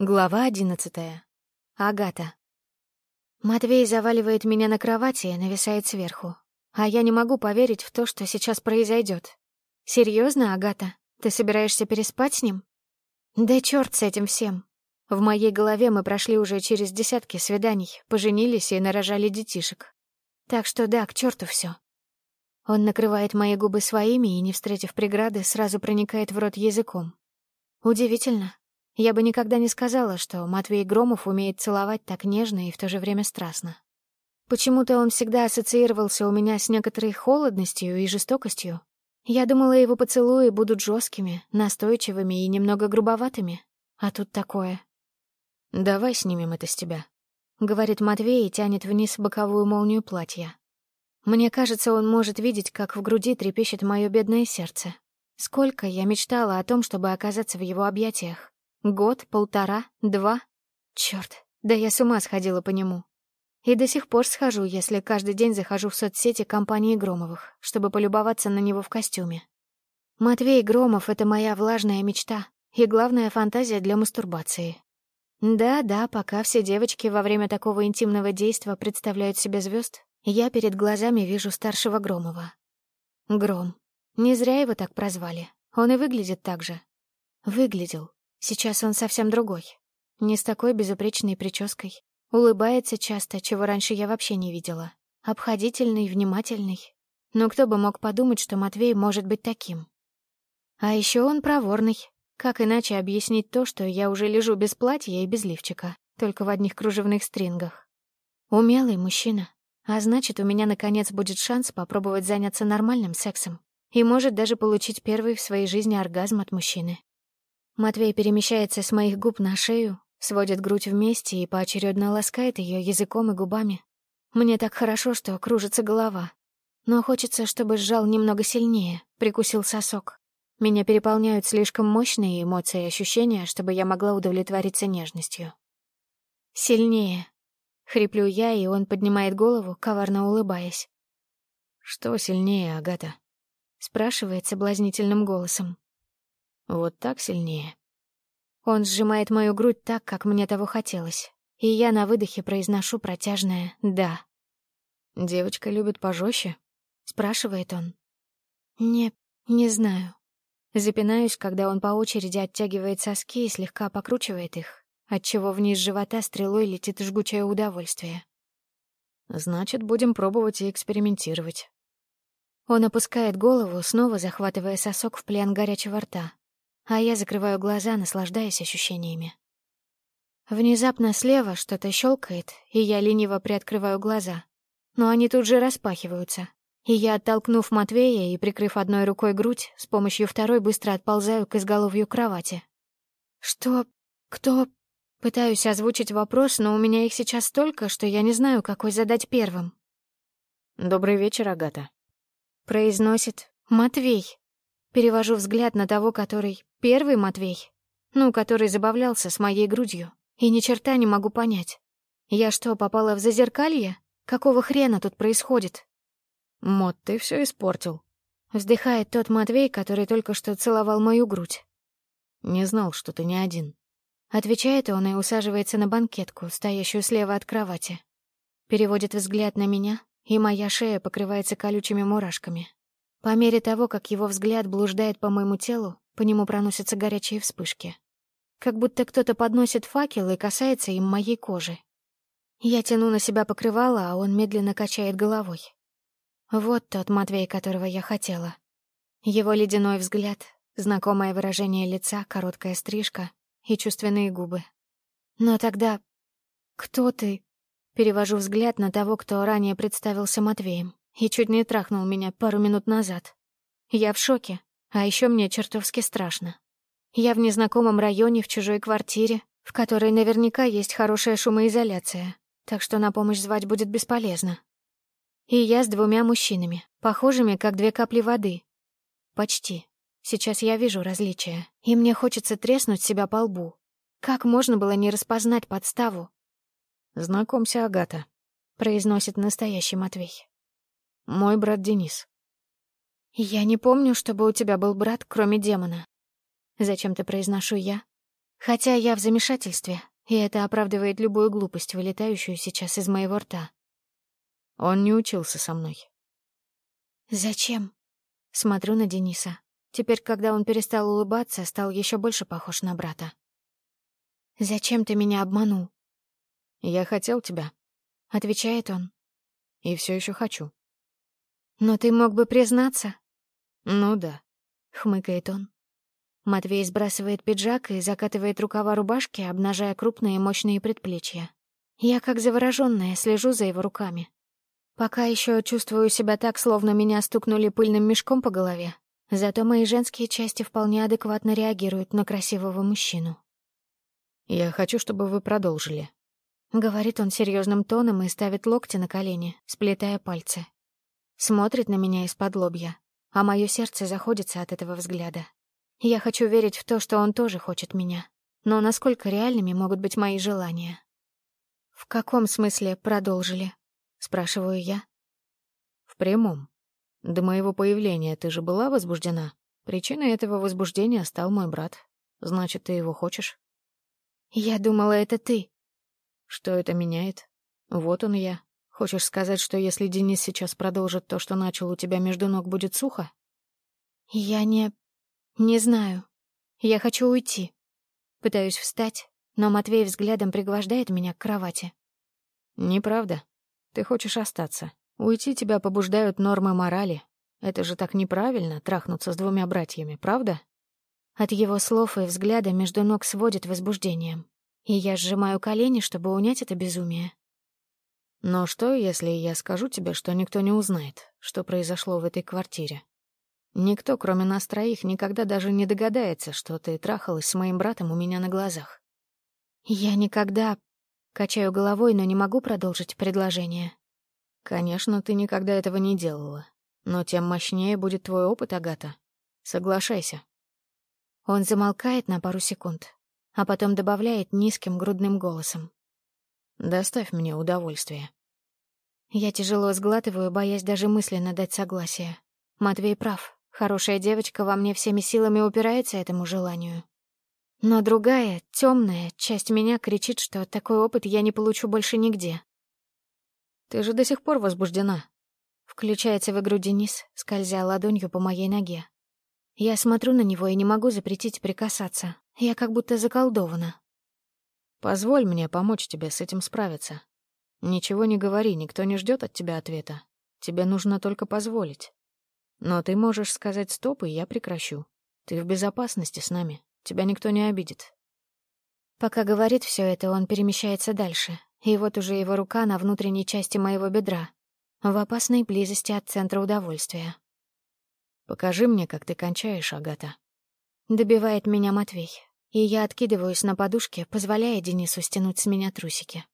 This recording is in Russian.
Глава одиннадцатая. Агата. Матвей заваливает меня на кровати и нависает сверху. А я не могу поверить в то, что сейчас произойдет. Серьезно, Агата? Ты собираешься переспать с ним? Да черт с этим всем. В моей голове мы прошли уже через десятки свиданий, поженились и нарожали детишек. Так что да, к черту все. Он накрывает мои губы своими и, не встретив преграды, сразу проникает в рот языком. Удивительно, я бы никогда не сказала, что Матвей Громов умеет целовать так нежно и в то же время страстно. Почему-то он всегда ассоциировался у меня с некоторой холодностью и жестокостью. Я думала, его поцелуи будут жесткими, настойчивыми и немного грубоватыми. А тут такое. «Давай снимем это с тебя», — говорит Матвей и тянет вниз боковую молнию платья. Мне кажется, он может видеть, как в груди трепещет мое бедное сердце. Сколько я мечтала о том, чтобы оказаться в его объятиях. Год, полтора, два. Черт, да я с ума сходила по нему. И до сих пор схожу, если каждый день захожу в соцсети компании Громовых, чтобы полюбоваться на него в костюме. Матвей Громов — это моя влажная мечта и главная фантазия для мастурбации. Да-да, пока все девочки во время такого интимного действа представляют себе звезд, я перед глазами вижу старшего Громова. Гром. Не зря его так прозвали. Он и выглядит так же. Выглядел. Сейчас он совсем другой. Не с такой безупречной прической. Улыбается часто, чего раньше я вообще не видела. Обходительный, внимательный. Но кто бы мог подумать, что Матвей может быть таким? А еще он проворный. Как иначе объяснить то, что я уже лежу без платья и без лифчика, только в одних кружевных стрингах? Умелый мужчина. А значит, у меня наконец будет шанс попробовать заняться нормальным сексом. И может даже получить первый в своей жизни оргазм от мужчины. Матвей перемещается с моих губ на шею, сводит грудь вместе и поочередно ласкает ее языком и губами. Мне так хорошо, что кружится голова. Но хочется, чтобы сжал немного сильнее, прикусил сосок. Меня переполняют слишком мощные эмоции и ощущения, чтобы я могла удовлетвориться нежностью. «Сильнее!» — хриплю я, и он поднимает голову, коварно улыбаясь. «Что сильнее, Агата?» — спрашивает соблазнительным голосом. Вот так сильнее. Он сжимает мою грудь так, как мне того хотелось, и я на выдохе произношу протяжное «да». «Девочка любит пожестче?» — спрашивает он. «Не, не знаю». Запинаюсь, когда он по очереди оттягивает соски и слегка покручивает их, отчего вниз живота стрелой летит жгучее удовольствие. «Значит, будем пробовать и экспериментировать». Он опускает голову, снова захватывая сосок в плен горячего рта, а я закрываю глаза, наслаждаясь ощущениями. Внезапно слева что-то щелкает, и я лениво приоткрываю глаза. Но они тут же распахиваются. И я, оттолкнув Матвея и прикрыв одной рукой грудь, с помощью второй быстро отползаю к изголовью кровати. «Что? Кто?» Пытаюсь озвучить вопрос, но у меня их сейчас столько, что я не знаю, какой задать первым. «Добрый вечер, Агата», — произносит Матвей. Перевожу взгляд на того, который Первый Матвей. Ну, который забавлялся с моей грудью. И ни черта не могу понять. Я что, попала в зазеркалье? Какого хрена тут происходит? Мот, ты все испортил. Вздыхает тот Матвей, который только что целовал мою грудь. Не знал, что ты не один. Отвечает он и усаживается на банкетку, стоящую слева от кровати. Переводит взгляд на меня, и моя шея покрывается колючими мурашками. По мере того, как его взгляд блуждает по моему телу, по нему проносятся горячие вспышки. Как будто кто-то подносит факел и касается им моей кожи. Я тяну на себя покрывало, а он медленно качает головой. Вот тот Матвей, которого я хотела. Его ледяной взгляд, знакомое выражение лица, короткая стрижка и чувственные губы. Но тогда... «Кто ты?» Перевожу взгляд на того, кто ранее представился Матвеем и чуть не трахнул меня пару минут назад. Я в шоке. А еще мне чертовски страшно. Я в незнакомом районе, в чужой квартире, в которой наверняка есть хорошая шумоизоляция, так что на помощь звать будет бесполезно. И я с двумя мужчинами, похожими как две капли воды. Почти. Сейчас я вижу различия, и мне хочется треснуть себя по лбу. Как можно было не распознать подставу? «Знакомься, Агата», — произносит настоящий Матвей. «Мой брат Денис. «Я не помню, чтобы у тебя был брат, кроме демона». Зачем-то произношу я. Хотя я в замешательстве, и это оправдывает любую глупость, вылетающую сейчас из моего рта. Он не учился со мной. «Зачем?» Смотрю на Дениса. Теперь, когда он перестал улыбаться, стал еще больше похож на брата. «Зачем ты меня обманул?» «Я хотел тебя», — отвечает он. «И все еще хочу». «Но ты мог бы признаться?» Ну да, хмыкает он. Матвей сбрасывает пиджак и закатывает рукава рубашки, обнажая крупные мощные предплечья. Я, как заворожённая, слежу за его руками. Пока еще чувствую себя так, словно меня стукнули пыльным мешком по голове. Зато мои женские части вполне адекватно реагируют на красивого мужчину. «Я хочу, чтобы вы продолжили», — говорит он серьезным тоном и ставит локти на колени, сплетая пальцы. Смотрит на меня из-под лобья а мое сердце заходится от этого взгляда. Я хочу верить в то, что он тоже хочет меня. Но насколько реальными могут быть мои желания? «В каком смысле продолжили?» — спрашиваю я. «В прямом. До моего появления ты же была возбуждена. Причиной этого возбуждения стал мой брат. Значит, ты его хочешь?» «Я думала, это ты». «Что это меняет? Вот он я, Хочешь сказать, что если Денис сейчас продолжит то, что начал у тебя между ног, будет сухо? Я не... не знаю. Я хочу уйти. Пытаюсь встать, но Матвей взглядом пригвождает меня к кровати. Неправда. Ты хочешь остаться. Уйти тебя побуждают нормы морали. Это же так неправильно, трахнуться с двумя братьями, правда? От его слов и взгляда между ног сводит возбуждением. И я сжимаю колени, чтобы унять это безумие. Но что, если я скажу тебе, что никто не узнает, что произошло в этой квартире? Никто, кроме нас троих, никогда даже не догадается, что ты трахалась с моим братом у меня на глазах. Я никогда... Качаю головой, но не могу продолжить предложение. Конечно, ты никогда этого не делала. Но тем мощнее будет твой опыт, Агата. Соглашайся. Он замолкает на пару секунд, а потом добавляет низким грудным голосом. Доставь мне удовольствие. Я тяжело сглатываю, боясь даже мысленно дать согласие. Матвей прав. Хорошая девочка во мне всеми силами упирается этому желанию. Но другая, темная, часть меня кричит, что такой опыт я не получу больше нигде. «Ты же до сих пор возбуждена». Включается в игру Денис, скользя ладонью по моей ноге. Я смотрю на него и не могу запретить прикасаться. Я как будто заколдована. Позволь мне помочь тебе с этим справиться. Ничего не говори, никто не ждет от тебя ответа. Тебе нужно только позволить. Но ты можешь сказать стоп, и я прекращу. Ты в безопасности с нами. Тебя никто не обидит. Пока говорит все это, он перемещается дальше. И вот уже его рука на внутренней части моего бедра, в опасной близости от центра удовольствия. «Покажи мне, как ты кончаешь, Агата». Добивает меня Матвей и я откидываюсь на подушке, позволяя Денису стянуть с меня трусики.